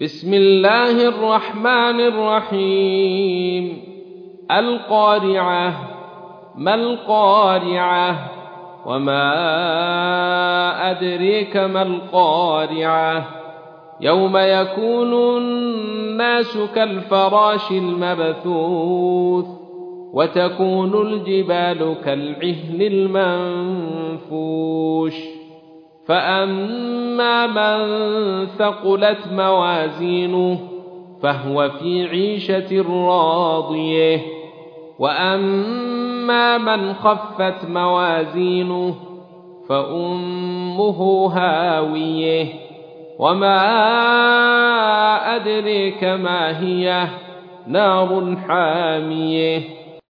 بسم الله الرحمن الرحيم. القارعة ما القارعة؟ وما أدريك ما القارعة؟ يوم يكون الناس كالفراش المبثوث وتكون الجبال كالعهن المنفوش. فأما من ثقلت موازينه فهو في عيشة راضيه وأما من خفت موازينه فأمه هاويه وما أدريك ما هي نار حاميه